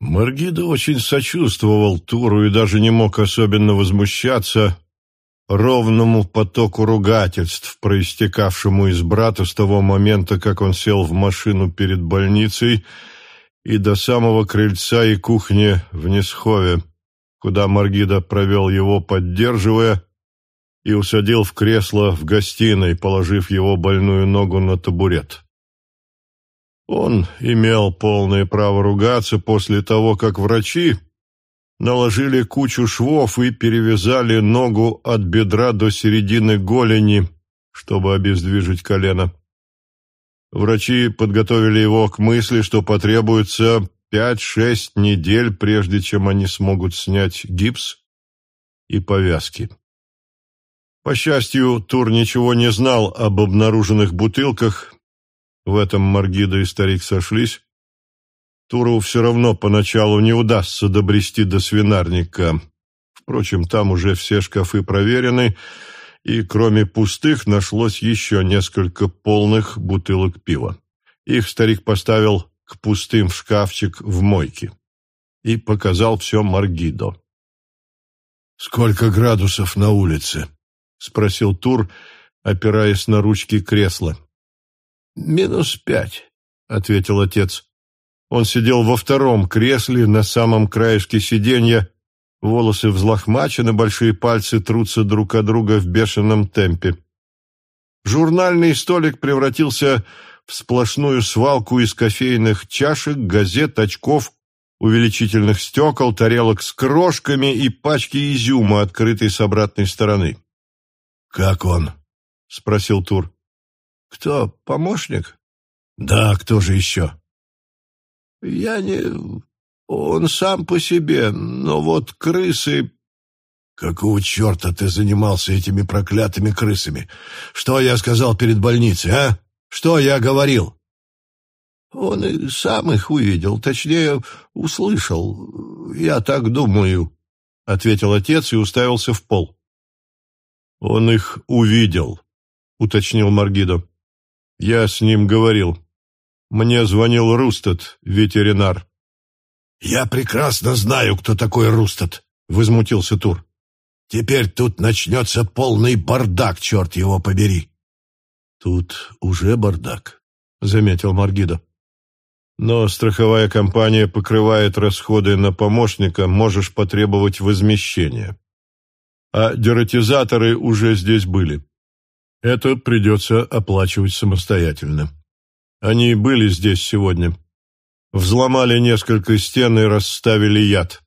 Маргида очень сочувствовал Туру и даже не мог особенно возмущаться ровному потоку ругательств, проистекавшему из брата с того момента, как он сел в машину перед больницей и до самого крыльца и кухни в Несхове, куда Маргида провел его, поддерживая, и усадил в кресло в гостиной, положив его больную ногу на табурет. Он имел полное право ругаться после того, как врачи наложили кучу швов и перевязали ногу от бедра до середины голени, чтобы обездвижить колено. Врачи подготовили его к мысли, что потребуется пять-шесть недель, прежде чем они смогут снять гипс и повязки. По счастью, Тур ничего не знал об обнаруженных бутылках, в этом Маргида и старик сошлись. Туру все равно поначалу не удастся добрести до свинарника. Впрочем, там уже все шкафы проверены, и кроме пустых нашлось еще несколько полных бутылок пива. Их старик поставил к пустым в шкафчик в мойке и показал все Маргидо. «Сколько градусов на улице?» — спросил Тур, опираясь на ручки кресла. «Минус пять», — ответил отец. Он сидел во втором кресле, на самом краешке сиденья, волосы взлохмачены, большие пальцы трутся друг от друга в бешеном темпе. Журнальный столик превратился в сплошную свалку из кофейных чашек, газет, очков, увеличительных стекол, тарелок с крошками и пачки изюма, открытой с обратной стороны. «Как он?» — спросил Тур. Кто, помощник? Да, кто же еще? Я не... Он сам по себе, но вот крысы... Какого черта ты занимался этими проклятыми крысами? Что я сказал перед больницей, а? Что я говорил? Он и сам их увидел, точнее, услышал. Я так думаю, — ответил отец и уставился в пол. Он их увидел, — уточнил Маргидо. Я с ним говорил. Мне звонил Рустат, ветеринар. «Я прекрасно знаю, кто такой Рустат», — возмутился Тур. «Теперь тут начнется полный бардак, черт его побери». «Тут уже бардак», — заметил Маргидо. «Но страховая компания покрывает расходы на помощника, можешь потребовать возмещения. А дератизаторы уже здесь были. Это придется оплачивать самостоятельно. Они были здесь сегодня. Взломали несколько стен и расставили яд.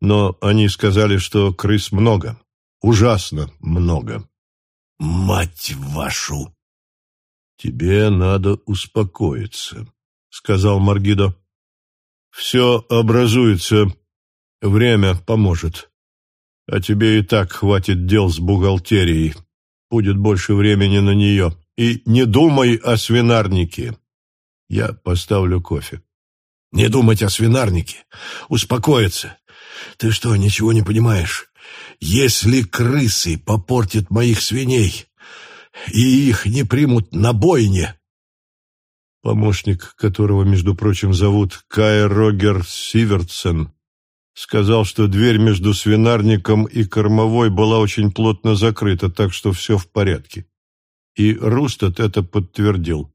Но они сказали, что крыс много. Ужасно много. «Мать вашу!» «Тебе надо успокоиться», — сказал Маргидо. «Все образуется. Время поможет. А тебе и так хватит дел с бухгалтерией будет больше времени на нее. И не думай о свинарнике. Я поставлю кофе. Не думать о свинарнике. Успокоиться. Ты что, ничего не понимаешь? Если крысы попортят моих свиней, и их не примут на бойне... Помощник, которого, между прочим, зовут Кай Рогер Сивертсен, Сказал, что дверь между свинарником и кормовой была очень плотно закрыта, так что все в порядке. И Рустат это подтвердил,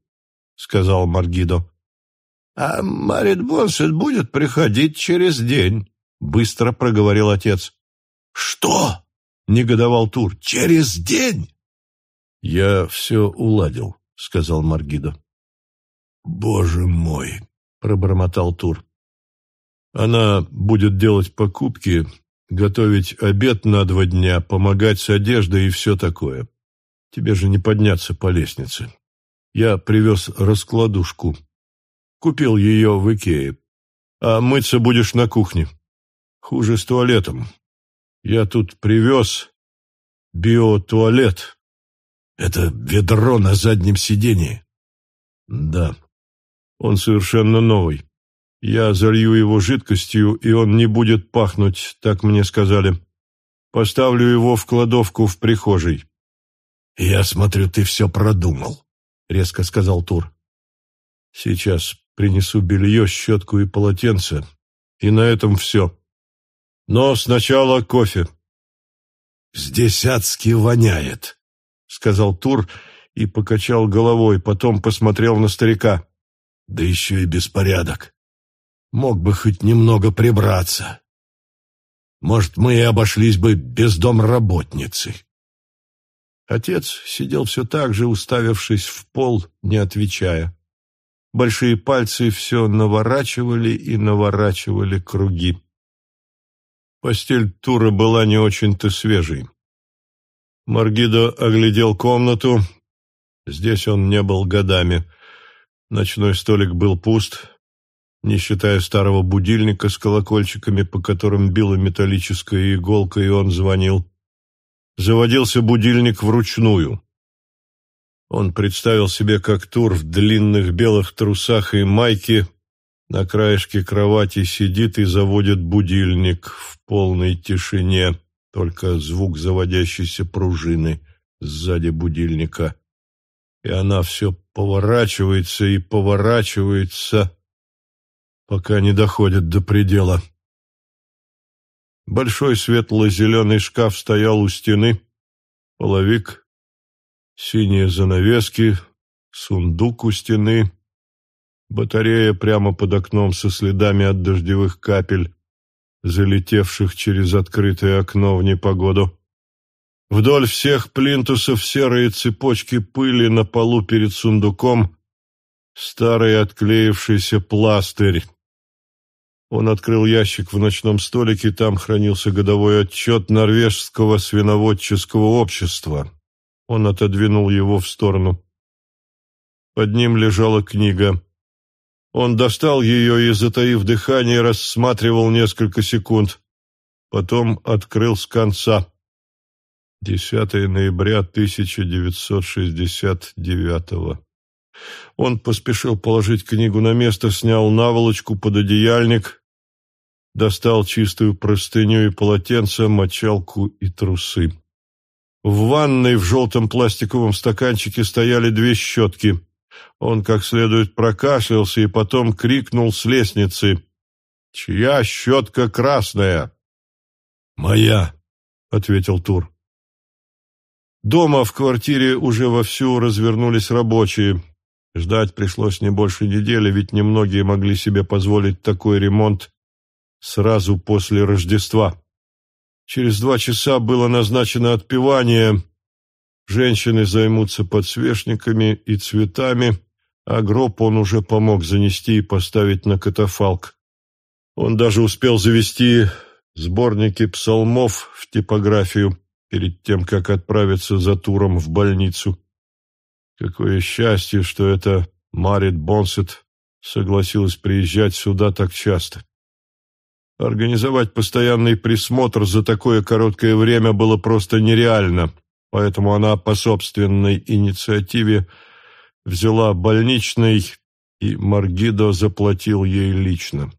сказал Маргидо. — А Марит Бонсет будет приходить через день, — быстро проговорил отец. — Что? — негодовал Тур. — Через день? — Я все уладил, — сказал Маргидо. — Боже мой! — пробормотал Тур. Она будет делать покупки, готовить обед на два дня, помогать с одеждой и все такое. Тебе же не подняться по лестнице. Я привез раскладушку. Купил ее в Икее. А мыться будешь на кухне. Хуже с туалетом. Я тут привез биотуалет. Это ведро на заднем сидении. Да. Он совершенно новый. Я залью его жидкостью, и он не будет пахнуть, так мне сказали. Поставлю его в кладовку в прихожей. «Я смотрю, ты все продумал», — резко сказал Тур. «Сейчас принесу белье, щетку и полотенце. и на этом все. Но сначала кофе. «Здесь адски воняет», — сказал Тур и покачал головой, потом посмотрел на старика. «Да еще и беспорядок. Мог бы хоть немного прибраться. Может, мы и обошлись бы без домработницы». Отец сидел все так же, уставившись в пол, не отвечая. Большие пальцы все наворачивали и наворачивали круги. Постель Тура была не очень-то свежей. Маргидо оглядел комнату. Здесь он не был годами. Ночной столик был пуст, не считая старого будильника с колокольчиками, по которым била металлическая иголка, и он звонил. Заводился будильник вручную. Он представил себе, как Тур в длинных белых трусах и майке на краешке кровати сидит и заводит будильник в полной тишине, только звук заводящейся пружины сзади будильника. И она все поворачивается и поворачивается, пока не доходит до предела. Большой светло-зеленый шкаф стоял у стены, половик Синие занавески, сундук у стены, батарея прямо под окном со следами от дождевых капель, залетевших через открытое окно в непогоду. Вдоль всех плинтусов серые цепочки пыли на полу перед сундуком, старый отклеившийся пластырь. Он открыл ящик в ночном столике, там хранился годовой отчет Норвежского свиноводческого общества. Он отодвинул его в сторону. Под ним лежала книга. Он достал ее и, затаив дыхание, рассматривал несколько секунд. Потом открыл с конца. 10 ноября 1969 Он поспешил положить книгу на место, снял наволочку под одеяльник, достал чистую простыню и полотенце, мочалку и трусы. В ванной в желтом пластиковом стаканчике стояли две щетки. Он как следует прокашлялся и потом крикнул с лестницы. «Чья щетка красная?» «Моя», — ответил Тур. Дома в квартире уже вовсю развернулись рабочие. Ждать пришлось не больше недели, ведь немногие могли себе позволить такой ремонт сразу после Рождества. Через два часа было назначено отпевание. Женщины займутся подсвечниками и цветами, а гроб он уже помог занести и поставить на катафалк. Он даже успел завести сборники псалмов в типографию перед тем, как отправиться за туром в больницу. Какое счастье, что это Марит Бонсет согласилась приезжать сюда так часто. Организовать постоянный присмотр за такое короткое время было просто нереально, поэтому она по собственной инициативе взяла больничный, и Маргидо заплатил ей лично.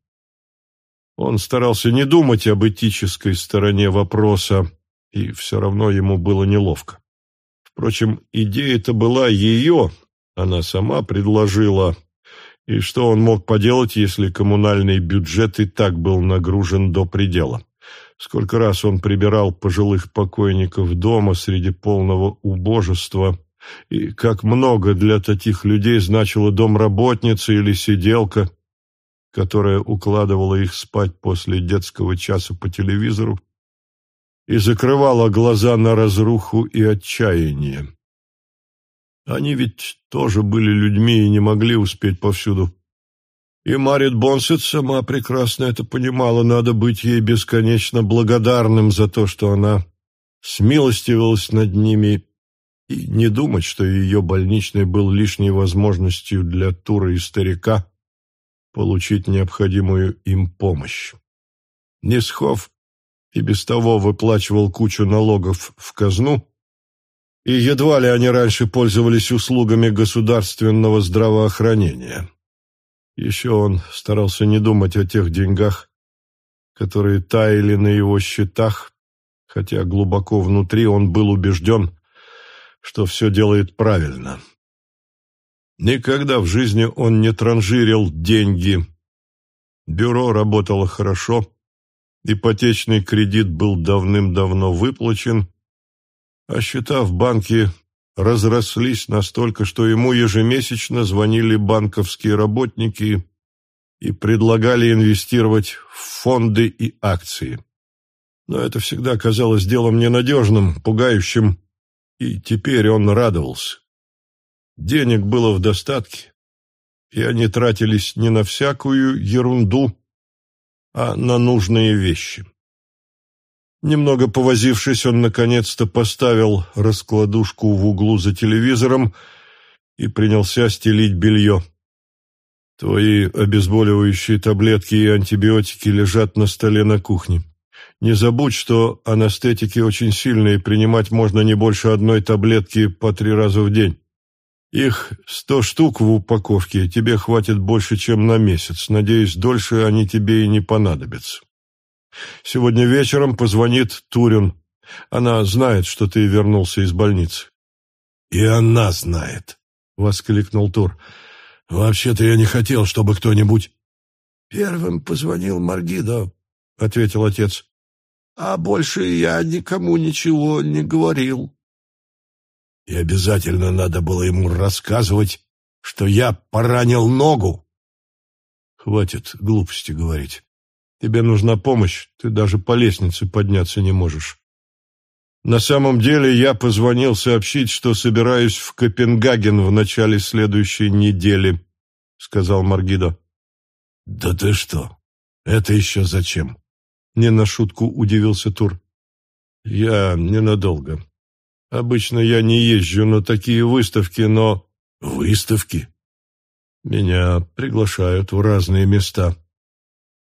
Он старался не думать об этической стороне вопроса, и все равно ему было неловко. Впрочем, идея-то была ее, она сама предложила, и что он мог поделать, если коммунальный бюджет и так был нагружен до предела? Сколько раз он прибирал пожилых покойников дома среди полного убожества, и как много для таких людей значила домработница или сиделка, которая укладывала их спать после детского часа по телевизору и закрывала глаза на разруху и отчаяние. Они ведь тоже были людьми и не могли успеть повсюду. И Марит Бонсет сама прекрасно это понимала, надо быть ей бесконечно благодарным за то, что она смилостивилась над ними и не думать, что ее больничный был лишней возможностью для Тура и старика получить необходимую им помощь. Несхов и без того выплачивал кучу налогов в казну, и едва ли они раньше пользовались услугами государственного здравоохранения. Еще он старался не думать о тех деньгах, которые таяли на его счетах, хотя глубоко внутри он был убежден, что все делает правильно. Никогда в жизни он не транжирил деньги, Бюро работало хорошо, ипотечный кредит был давным-давно выплачен, а счета в банке разрослись настолько, что ему ежемесячно звонили банковские работники и предлагали инвестировать в фонды и акции. Но это всегда казалось делом ненадежным, пугающим, и теперь он радовался. Денег было в достатке, и они тратились не на всякую ерунду, а на нужные вещи. Немного повозившись, он наконец-то поставил раскладушку в углу за телевизором и принялся стелить белье. Твои обезболивающие таблетки и антибиотики лежат на столе на кухне. Не забудь, что анестетики очень сильные, принимать можно не больше одной таблетки по три раза в день. Их сто штук в упаковке, тебе хватит больше, чем на месяц. Надеюсь, дольше они тебе и не понадобятся. Сегодня вечером позвонит Турин. Она знает, что ты вернулся из больницы. «И она знает», — воскликнул Тур. «Вообще-то я не хотел, чтобы кто-нибудь...» «Первым позвонил Маргидо», — ответил отец. «А больше я никому ничего не говорил». «И обязательно надо было ему рассказывать, что я поранил ногу». «Хватит глупости говорить. Тебе нужна помощь, ты даже по лестнице подняться не можешь». На самом деле я позвонил сообщить, что собираюсь в Копенгаген в начале следующей недели, сказал Маргидо. Да ты что? Это еще зачем? Не на шутку удивился Тур. Я ненадолго. Обычно я не езжу на такие выставки, но... Выставки? Меня приглашают в разные места.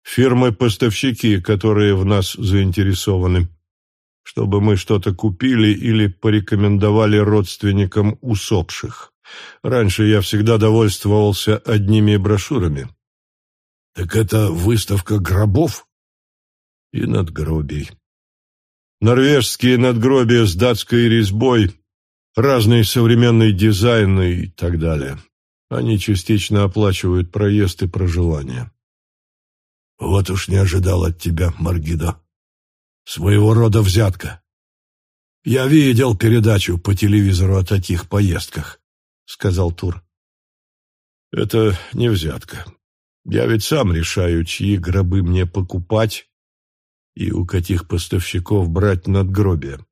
Фирмы-поставщики, которые в нас заинтересованы чтобы мы что-то купили или порекомендовали родственникам усопших. Раньше я всегда довольствовался одними брошюрами. Так это выставка гробов? И надгробий. Норвежские надгробия с датской резьбой, разный современный дизайн и так далее. Они частично оплачивают проезд и проживание. Вот уж не ожидал от тебя, Маргидо. Своего рода взятка. Я видел передачу по телевизору о таких поездках, сказал Тур. Это не взятка. Я ведь сам решаю, чьи гробы мне покупать и у каких поставщиков брать надгробие.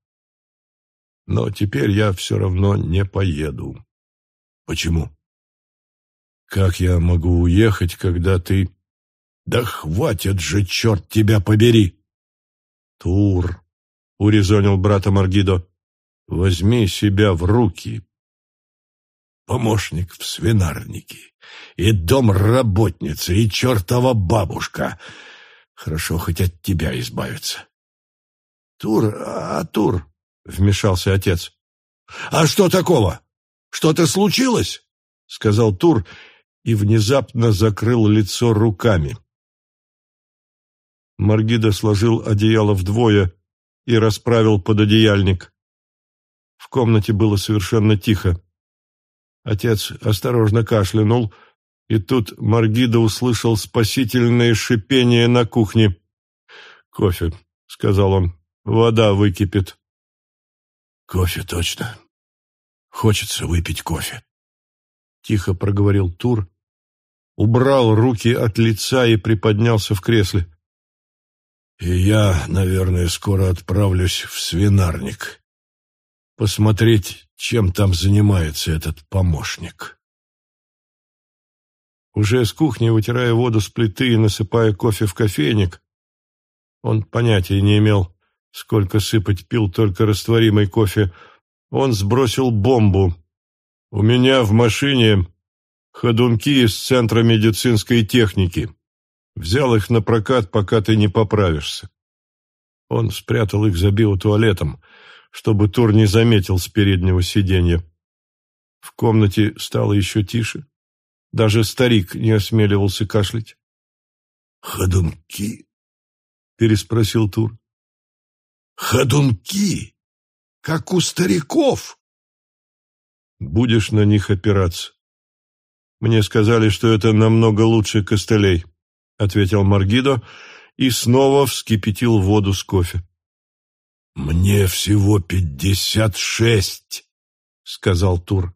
Но теперь я все равно не поеду. Почему? Как я могу уехать, когда ты... Да хватит же, черт тебя побери! Тур, — урезонил брата Маргидо, — возьми себя в руки. Помощник в свинарнике, и дом работницы, и чертова бабушка. Хорошо хоть от тебя избавиться. Тур, а Тур, — вмешался отец. А что такого? Что-то случилось? — сказал Тур и внезапно закрыл лицо руками. Маргида сложил одеяло вдвое и расправил пододеяльник. В комнате было совершенно тихо. Отец осторожно кашлянул, и тут Маргида услышал спасительное шипение на кухне. «Кофе», — сказал он, — «вода выкипит». «Кофе точно. Хочется выпить кофе», — тихо проговорил Тур, убрал руки от лица и приподнялся в кресле. И я, наверное, скоро отправлюсь в свинарник. Посмотреть, чем там занимается этот помощник. Уже с кухни, вытирая воду с плиты и насыпая кофе в кофейник, он понятия не имел, сколько сыпать пил только растворимый кофе, он сбросил бомбу. «У меня в машине ходунки из Центра медицинской техники. Взял их на прокат, пока ты не поправишься. Он спрятал их за биотуалетом, чтобы Тур не заметил с переднего сиденья. В комнате стало еще тише. Даже старик не осмеливался кашлять. «Ходунки?» — переспросил Тур. «Ходунки? Как у стариков?» «Будешь на них опираться. Мне сказали, что это намного лучше костылей». — ответил Маргидо и снова вскипятил воду с кофе. «Мне всего пятьдесят шесть», — сказал Тур.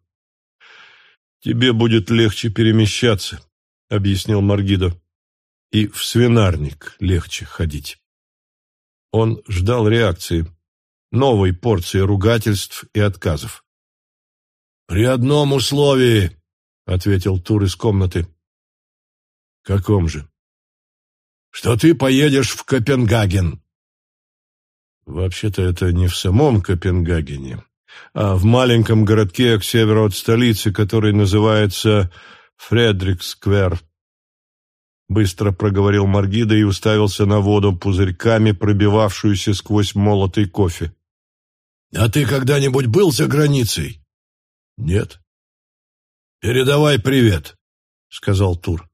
«Тебе будет легче перемещаться», — объяснил Маргидо. «И в свинарник легче ходить». Он ждал реакции, новой порции ругательств и отказов. «При одном условии», — ответил Тур из комнаты. «Каком же?» «Что ты поедешь в Копенгаген». «Вообще-то это не в самом Копенгагене, а в маленьком городке к северу от столицы, который называется Фредриксквер. Быстро проговорил Маргида и уставился на воду пузырьками, пробивавшуюся сквозь молотый кофе. «А ты когда-нибудь был за границей?» «Нет». «Передавай привет», — сказал Тур.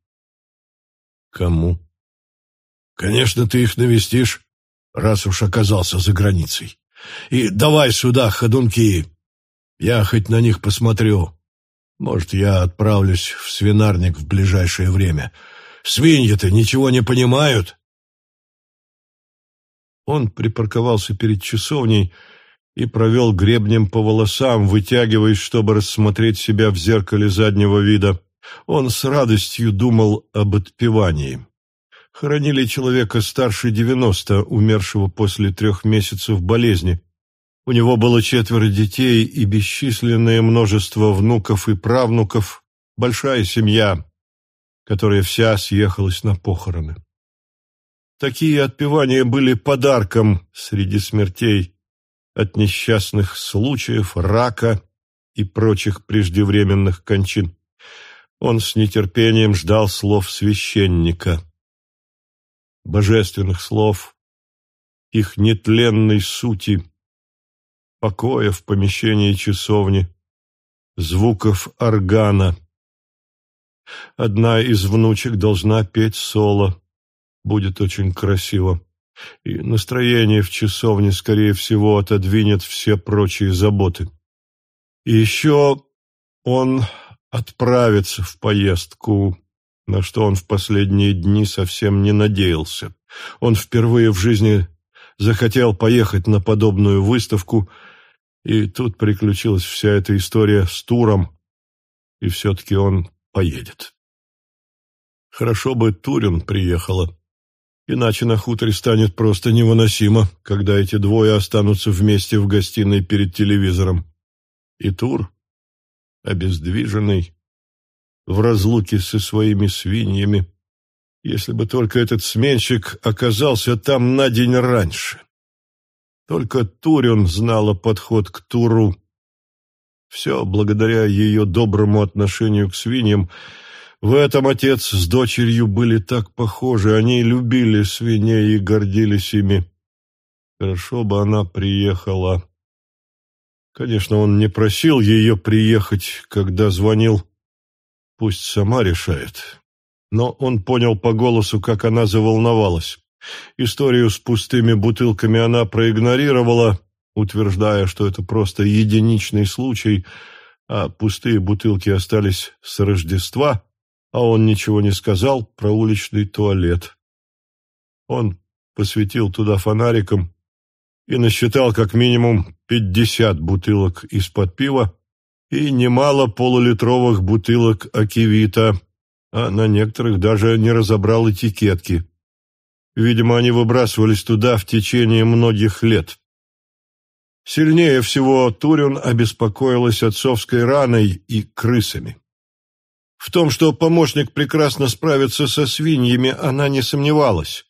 «Кому?» «Конечно, ты их навестишь, раз уж оказался за границей. И давай сюда, ходунки. Я хоть на них посмотрю. Может, я отправлюсь в свинарник в ближайшее время. Свиньи-то ничего не понимают. Он припарковался перед часовней и провел гребнем по волосам, вытягиваясь, чтобы рассмотреть себя в зеркале заднего вида. Он с радостью думал об отпевании. Хоронили человека старше девяносто, умершего после трех месяцев болезни. У него было четверо детей и бесчисленное множество внуков и правнуков, большая семья, которая вся съехалась на похороны. Такие отпевания были подарком среди смертей от несчастных случаев, рака и прочих преждевременных кончин. Он с нетерпением ждал слов священника божественных слов, их нетленной сути, покоя в помещении часовни, звуков органа. Одна из внучек должна петь соло, будет очень красиво, и настроение в часовне, скорее всего, отодвинет все прочие заботы. И еще он отправится в поездку на что он в последние дни совсем не надеялся. Он впервые в жизни захотел поехать на подобную выставку, и тут приключилась вся эта история с туром, и все-таки он поедет. Хорошо бы Турин приехала, иначе на хуторе станет просто невыносимо, когда эти двое останутся вместе в гостиной перед телевизором. И Тур, обездвиженный, в разлуке со своими свиньями, если бы только этот сменщик оказался там на день раньше. Только Турин знала подход к Туру. Все благодаря ее доброму отношению к свиньям. В этом отец с дочерью были так похожи, они любили свиней и гордились ими. Хорошо бы она приехала. Конечно, он не просил ее приехать, когда звонил Пусть сама решает. Но он понял по голосу, как она заволновалась. Историю с пустыми бутылками она проигнорировала, утверждая, что это просто единичный случай, а пустые бутылки остались с Рождества, а он ничего не сказал про уличный туалет. Он посветил туда фонариком и насчитал как минимум пятьдесят бутылок из-под пива, и немало полулитровых бутылок акивита, а на некоторых даже не разобрал этикетки. Видимо, они выбрасывались туда в течение многих лет. Сильнее всего Турин обеспокоилась отцовской раной и крысами. В том, что помощник прекрасно справится со свиньями, она не сомневалась.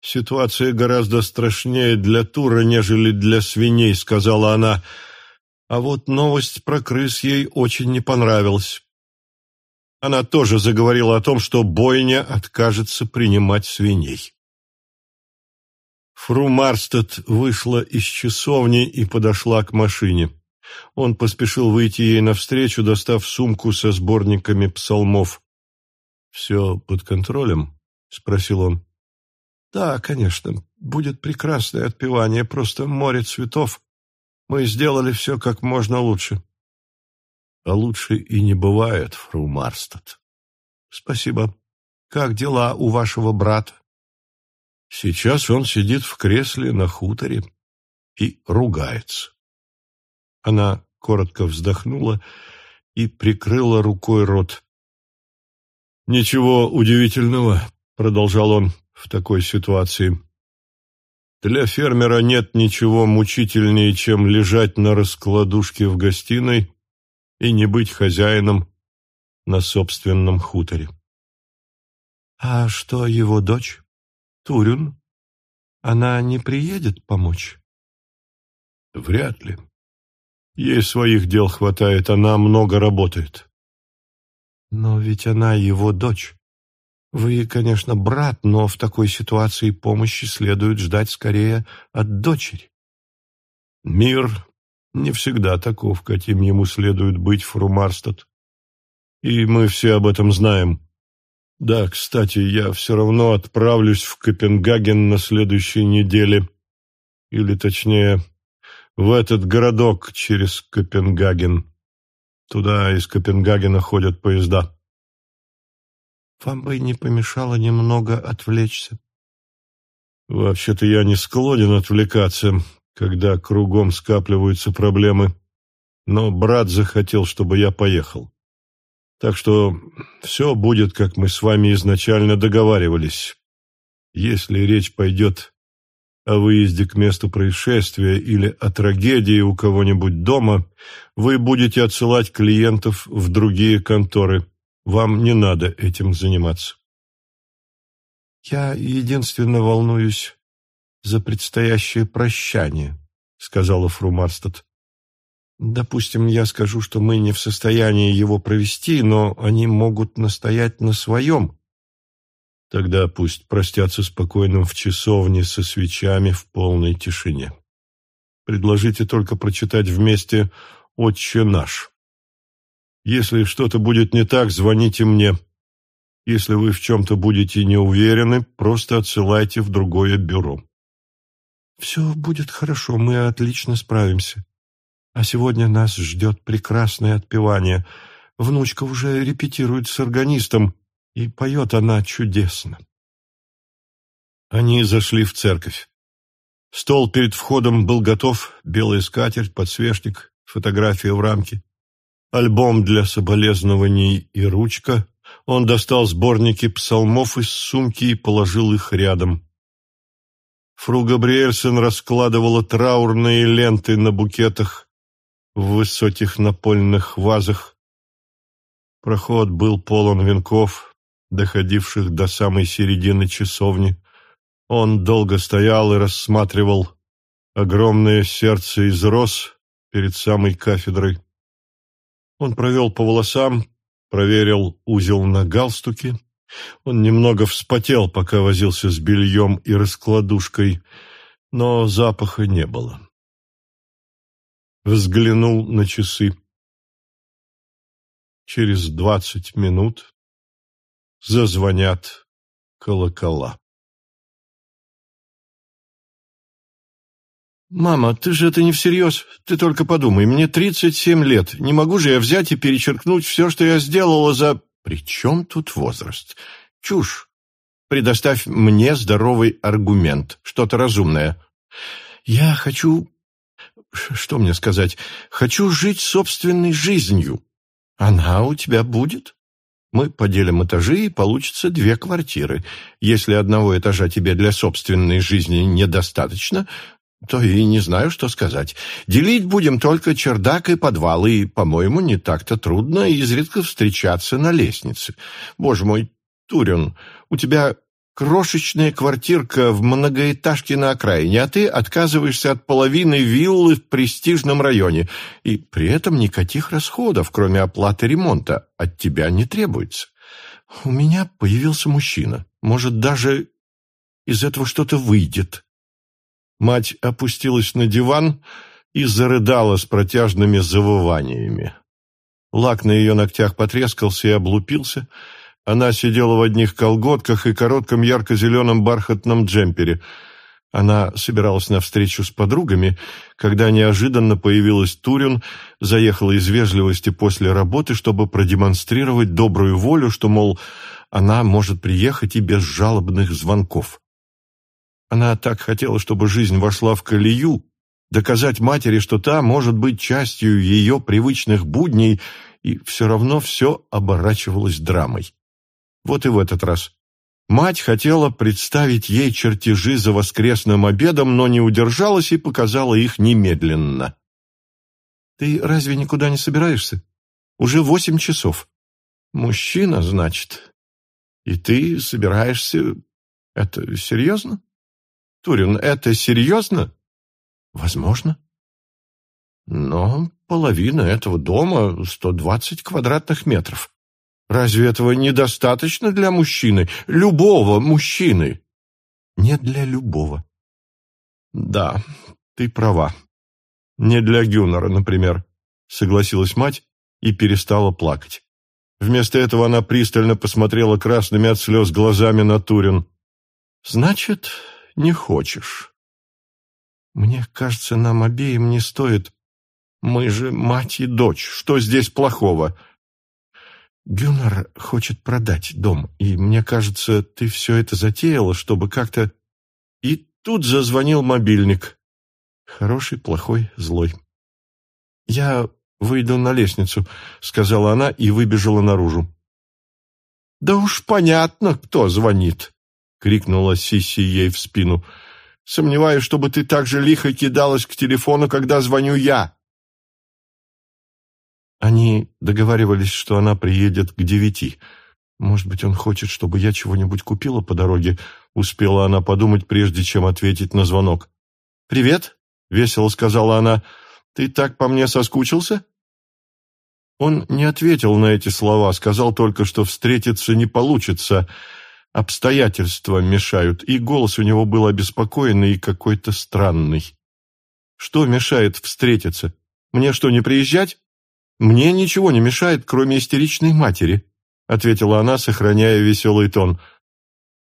«Ситуация гораздо страшнее для Тура, нежели для свиней», — сказала она, — а вот новость про крыс ей очень не понравилась. Она тоже заговорила о том, что бойня откажется принимать свиней. Фру Марстед вышла из часовни и подошла к машине. Он поспешил выйти ей навстречу, достав сумку со сборниками псалмов. «Все под контролем?» — спросил он. «Да, конечно. Будет прекрасное отпевание, просто море цветов. Мы сделали все как можно лучше. А лучше и не бывает, фру Марстад. Спасибо. Как дела у вашего брата?» Сейчас он сидит в кресле на хуторе и ругается. Она коротко вздохнула и прикрыла рукой рот. «Ничего удивительного», — продолжал он в такой ситуации. «Для фермера нет ничего мучительнее, чем лежать на раскладушке в гостиной и не быть хозяином на собственном хуторе». «А что его дочь? Турюн? Она не приедет помочь?» «Вряд ли. Ей своих дел хватает, она много работает». Но ведь она его дочь. Вы, конечно, брат, но в такой ситуации помощи следует ждать скорее от дочери. Мир не всегда таков, каким ему следует быть, Фрумарстад. И мы все об этом знаем. Да, кстати, я все равно отправлюсь в Копенгаген на следующей неделе. Или, точнее, в этот городок через Копенгаген. Туда из Копенгагена ходят поезда. Вам бы не помешало немного отвлечься. Вообще-то я не склонен отвлекаться, когда кругом скапливаются проблемы. Но брат захотел, чтобы я поехал. Так что все будет, как мы с вами изначально договаривались. Если речь пойдет о выезде к месту происшествия или о трагедии у кого-нибудь дома, вы будете отсылать клиентов в другие конторы. Вам не надо этим заниматься. Я единственно волнуюсь за предстоящее прощание, сказала фру Марстад. Допустим, я скажу, что мы не в состоянии его провести, но они могут настоять на своем. Тогда пусть простятся спокойным в часовне со свечами в полной тишине. Предложите только прочитать вместе «Отче наш». Если что-то будет не так, звоните мне. Если вы в чем-то будете не уверены, просто отсылайте в другое бюро. Все будет хорошо, мы отлично справимся. А сегодня нас ждет прекрасное отпевание. Внучка уже репетирует с органистом, и поет она чудесно. Они зашли в церковь. Стол перед входом был готов, белая скатерть, подсвечник, фотография в рамке, альбом для соболезнований и ручка. Он достал сборники псалмов из сумки и положил их рядом. Фру Габриэльсон раскладывала траурные ленты на букетах в высоких напольных вазах. Проход был полон венков, доходивших до самой середины часовни. Он долго стоял и рассматривал огромное сердце из роз перед самой кафедрой. Он провел по волосам, проверил узел на галстуке. Он немного вспотел, пока возился с бельем и раскладушкой, но запаха не было. Взглянул на часы. Через двадцать минут зазвонят колокола. «Мама, ты же это не всерьез. Ты только подумай, мне тридцать семь лет. Не могу же я взять и перечеркнуть все, что я сделала за...» «При чем тут возраст? Чушь. Предоставь мне здоровый аргумент, что-то разумное. Я хочу... Что мне сказать? Хочу жить собственной жизнью. Она у тебя будет?» Мы поделим этажи, и получится две квартиры. Если одного этажа тебе для собственной жизни недостаточно, то и не знаю, что сказать. Делить будем только чердак и подвал, и, по-моему, не так-то трудно изредка встречаться на лестнице. Боже мой, Турин, у тебя крошечная квартирка в многоэтажке на окраине, а ты отказываешься от половины виллы в престижном районе, и при этом никаких расходов, кроме оплаты ремонта, от тебя не требуется. У меня появился мужчина. Может, даже из этого что-то выйдет. Мать опустилась на диван и зарыдала с протяжными завываниями. Лак на ее ногтях потрескался и облупился, она сидела в одних колготках и коротком ярко-зеленом бархатном джемпере. Она собиралась на встречу с подругами, когда неожиданно появилась Турин, заехала из вежливости после работы, чтобы продемонстрировать добрую волю, что, мол, она может приехать и без жалобных звонков. Она так хотела, чтобы жизнь вошла в колею, доказать матери, что та может быть частью ее привычных будней, и все равно все оборачивалось драмой. Вот и в этот раз. Мать хотела представить ей чертежи за воскресным обедом, но не удержалась и показала их немедленно. «Ты разве никуда не собираешься? Уже восемь часов. Мужчина, значит. И ты собираешься... Это серьезно? Турин, это серьезно? Возможно. Но половина этого дома — сто двадцать квадратных метров. Разве этого недостаточно для мужчины? Любого мужчины? Не для любого. Да, ты права. Не для Гюнера, например, согласилась мать и перестала плакать. Вместо этого она пристально посмотрела красными от слез глазами на Турин. «Значит, не хочешь?» «Мне кажется, нам обеим не стоит. Мы же мать и дочь. Что здесь плохого?» Гюнар хочет продать дом, и мне кажется, ты все это затеяла, чтобы как-то... И тут зазвонил мобильник. Хороший, плохой, злой. Я выйду на лестницу, сказала она и выбежала наружу. Да уж понятно, кто звонит, крикнула Сиси ей в спину. Сомневаюсь, чтобы ты так же лихо кидалась к телефону, когда звоню я. Они договаривались, что она приедет к девяти. Может быть, он хочет, чтобы я чего-нибудь купила по дороге, успела она подумать, прежде чем ответить на звонок. «Привет», — весело сказала она, — «ты так по мне соскучился?» Он не ответил на эти слова, сказал только, что встретиться не получится, обстоятельства мешают, и голос у него был обеспокоенный и какой-то странный. «Что мешает встретиться? Мне что, не приезжать?» «Мне ничего не мешает, кроме истеричной матери», — ответила она, сохраняя веселый тон.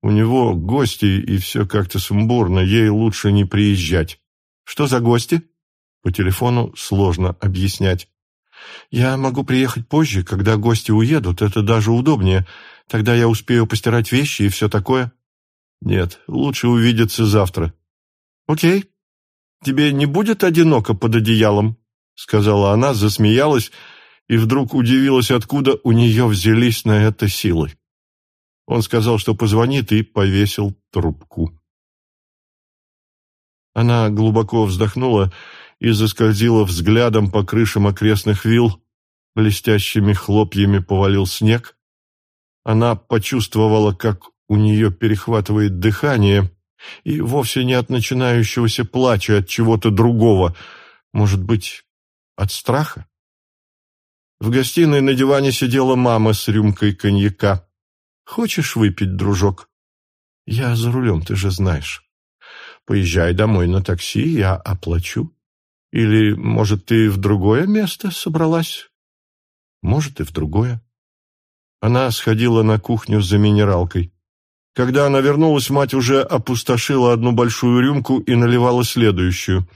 «У него гости, и все как-то сумбурно, ей лучше не приезжать». «Что за гости?» По телефону сложно объяснять. «Я могу приехать позже, когда гости уедут, это даже удобнее. Тогда я успею постирать вещи и все такое». «Нет, лучше увидеться завтра». «Окей. Тебе не будет одиноко под одеялом?» — сказала она, засмеялась и вдруг удивилась, откуда у нее взялись на это силы. Он сказал, что позвонит, и повесил трубку. Она глубоко вздохнула и заскользила взглядом по крышам окрестных вилл. Блестящими хлопьями повалил снег. Она почувствовала, как у нее перехватывает дыхание, и вовсе не от начинающегося плача, от чего-то другого. Может быть, от страха? В гостиной на диване сидела мама с рюмкой коньяка. «Хочешь выпить, дружок?» «Я за рулем, ты же знаешь. Поезжай домой на такси, я оплачу. Или, может, ты в другое место собралась?» «Может, и в другое». Она сходила на кухню за минералкой. Когда она вернулась, мать уже опустошила одну большую рюмку и наливала следующую.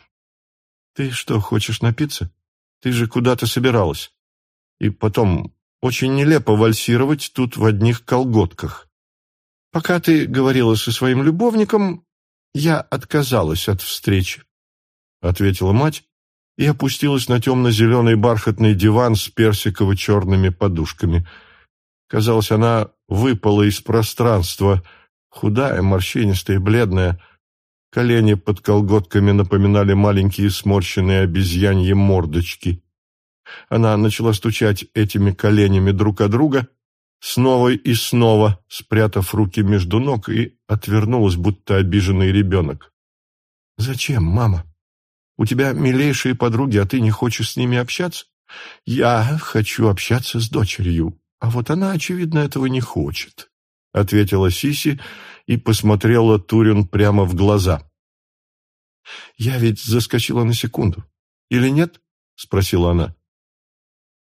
«Ты что, хочешь напиться?» Ты же куда-то собиралась. И потом, очень нелепо вальсировать тут в одних колготках. Пока ты говорила со своим любовником, я отказалась от встречи, — ответила мать и опустилась на темно-зеленый бархатный диван с персиково-черными подушками. Казалось, она выпала из пространства, худая, морщинистая, бледная. Колени под колготками напоминали маленькие сморщенные обезьяньи мордочки. Она начала стучать этими коленями друг от друга, снова и снова, спрятав руки между ног, и отвернулась, будто обиженный ребенок. «Зачем, мама? У тебя милейшие подруги, а ты не хочешь с ними общаться? Я хочу общаться с дочерью, а вот она, очевидно, этого не хочет», — ответила Сиси и посмотрела Турин прямо в глаза. «Я ведь заскочила на секунду. Или нет?» — спросила она.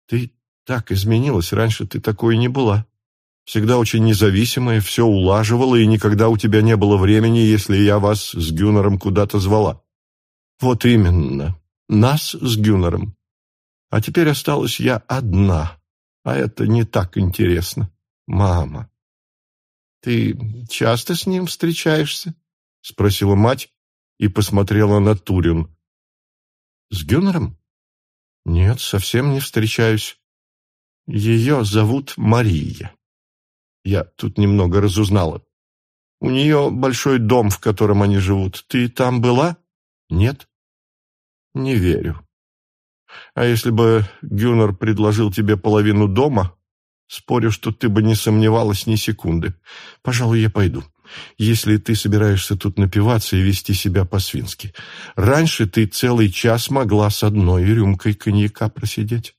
«Ты так изменилась, раньше ты такой не была. Всегда очень независимая, все улаживала, и никогда у тебя не было времени, если я вас с Гюнером куда-то звала. Вот именно. Нас с Гюнером. А теперь осталась я одна. А это не так интересно. Мама. Ты часто с ним встречаешься? Спросила мать и посмотрела на Турин. С Гюнером? Нет, совсем не встречаюсь. Ее зовут Мария. Я тут немного разузнала. У нее большой дом, в котором они живут. Ты там была? Нет? Не верю. А если бы Гюнер предложил тебе половину дома, спорю, что ты бы не сомневалась ни секунды. Пожалуй, я пойду. Если ты собираешься тут напиваться и вести себя по-свински. Раньше ты целый час могла с одной рюмкой коньяка просидеть.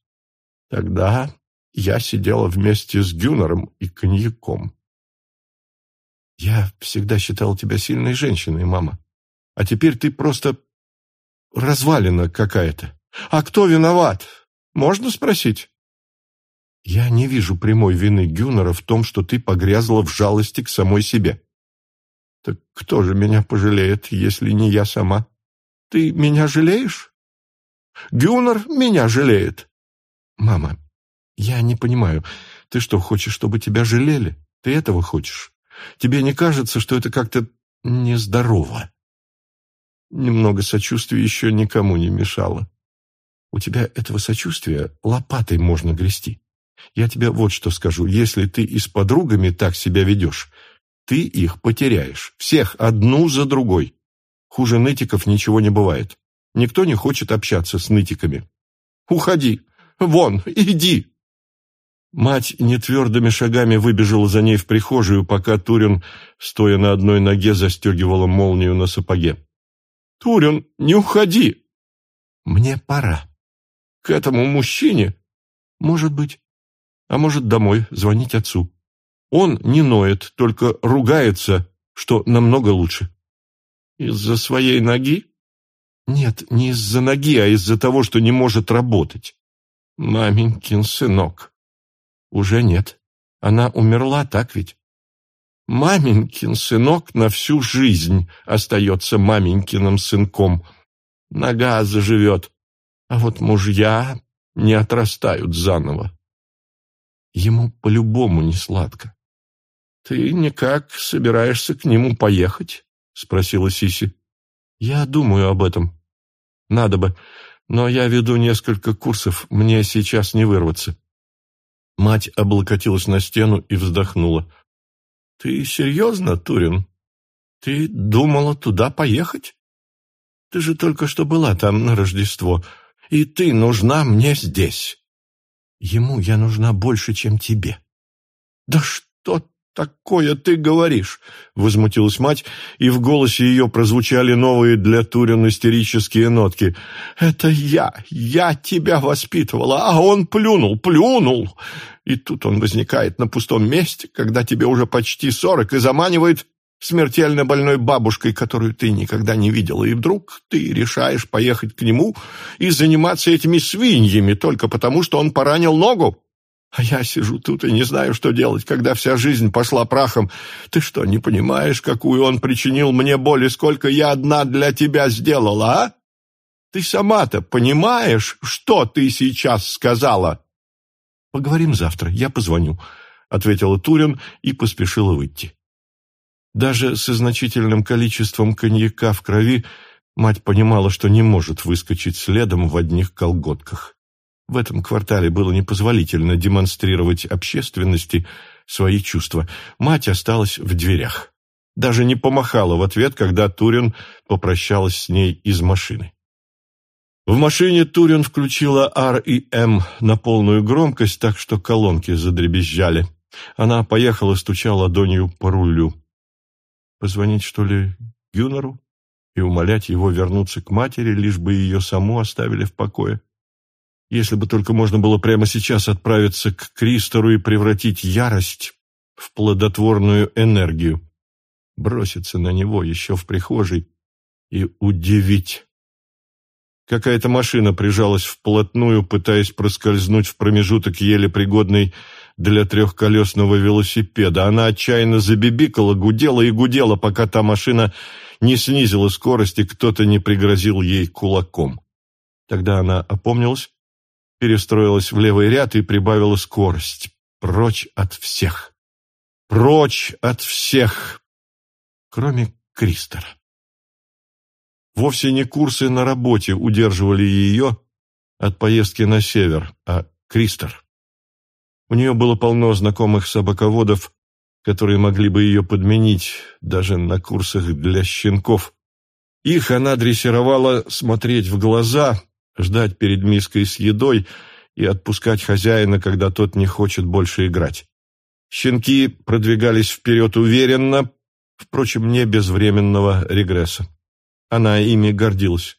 Тогда я сидела вместе с Гюнером и коньяком. Я всегда считал тебя сильной женщиной, мама. А теперь ты просто развалина какая-то. А кто виноват? Можно спросить? Я не вижу прямой вины Гюнера в том, что ты погрязла в жалости к самой себе. Так кто же меня пожалеет, если не я сама? Ты меня жалеешь? Гюнер меня жалеет. Мама, я не понимаю, ты что, хочешь, чтобы тебя жалели? Ты этого хочешь? Тебе не кажется, что это как-то нездорово? Немного сочувствия еще никому не мешало. У тебя этого сочувствия лопатой можно грести. Я тебе вот что скажу. Если ты и с подругами так себя ведешь, ты их потеряешь. Всех одну за другой. Хуже нытиков ничего не бывает. Никто не хочет общаться с нытиками. Уходи! Вон, иди!» Мать нетвердыми шагами выбежала за ней в прихожую, пока Турин, стоя на одной ноге, застегивала молнию на сапоге. «Турин, не уходи!» «Мне пора», к этому мужчине? Может быть. А может, домой звонить отцу. Он не ноет, только ругается, что намного лучше. Из-за своей ноги? Нет, не из-за ноги, а из-за того, что не может работать. Маменькин сынок. Уже нет. Она умерла, так ведь? Маменькин сынок на всю жизнь остается маменькиным сынком. Нога заживет, а вот мужья не отрастают заново. Ему по-любому не сладко. «Ты никак собираешься к нему поехать?» — спросила Сиси. «Я думаю об этом. Надо бы, но я веду несколько курсов, мне сейчас не вырваться». Мать облокотилась на стену и вздохнула. «Ты серьезно, Турин? Ты думала туда поехать? Ты же только что была там на Рождество и ты нужна мне здесь. Ему я нужна больше, чем тебе. Да что такое ты говоришь? Возмутилась мать, и в голосе ее прозвучали новые для Турин истерические нотки. Это я, я тебя воспитывала, а он плюнул, плюнул. И тут он возникает на пустом месте, когда тебе уже почти сорок, и заманивает смертельно больной бабушкой, которую ты никогда не видела, и вдруг ты решаешь поехать к нему и заниматься этими свиньями только потому, что он поранил ногу? А я сижу тут и не знаю, что делать, когда вся жизнь пошла прахом. Ты что, не понимаешь, какую он причинил мне боль и сколько я одна для тебя сделала, а? Ты сама-то понимаешь, что ты сейчас сказала? Поговорим завтра, я позвоню, — ответила Турин и поспешила выйти. Даже со значительным количеством коньяка в крови мать понимала, что не может выскочить следом в одних колготках. В этом квартале было непозволительно демонстрировать общественности свои чувства. Мать осталась в дверях. Даже не помахала в ответ, когда Турин попрощалась с ней из машины. В машине Турин включила R и M на полную громкость, так что колонки задребезжали. Она поехала, стуча ладонью по рулю. Позвонить, что ли, Гюнеру и умолять его вернуться к матери, лишь бы ее саму оставили в покое? Если бы только можно было прямо сейчас отправиться к Кристору и превратить ярость в плодотворную энергию, броситься на него еще в прихожей и удивить. Какая-то машина прижалась вплотную, пытаясь проскользнуть в промежуток еле пригодной для трехколесного велосипеда. Она отчаянно забибикала, гудела и гудела, пока та машина не снизила скорость и кто-то не пригрозил ей кулаком. Тогда она опомнилась, перестроилась в левый ряд и прибавила скорость. Прочь от всех. Прочь от всех, кроме Кристера. Вовсе не курсы на работе удерживали ее от поездки на север, а Кристер. У нее было полно знакомых собаководов, которые могли бы ее подменить даже на курсах для щенков. Их она дрессировала смотреть в глаза, ждать перед миской с едой и отпускать хозяина, когда тот не хочет больше играть. Щенки продвигались вперед уверенно, впрочем, не без временного регресса. Она ими гордилась.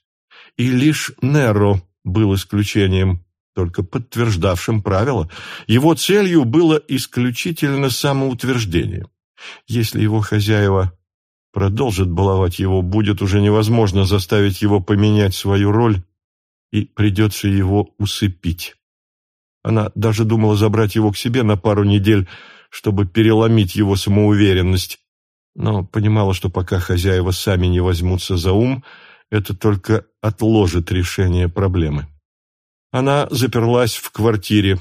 И лишь Неро был исключением, только подтверждавшим правило. Его целью было исключительно самоутверждение. Если его хозяева продолжат баловать его, будет уже невозможно заставить его поменять свою роль, и придется его усыпить. Она даже думала забрать его к себе на пару недель, чтобы переломить его самоуверенность, но понимала, что пока хозяева сами не возьмутся за ум, это только отложит решение проблемы. Она заперлась в квартире.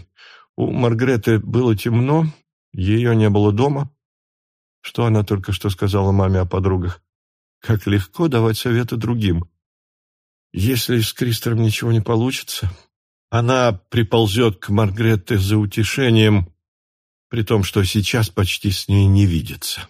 У Маргреты было темно, ее не было дома. Что она только что сказала маме о подругах? Как легко давать советы другим. Если с Кристером ничего не получится, она приползет к Маргретте за утешением, при том, что сейчас почти с ней не видится.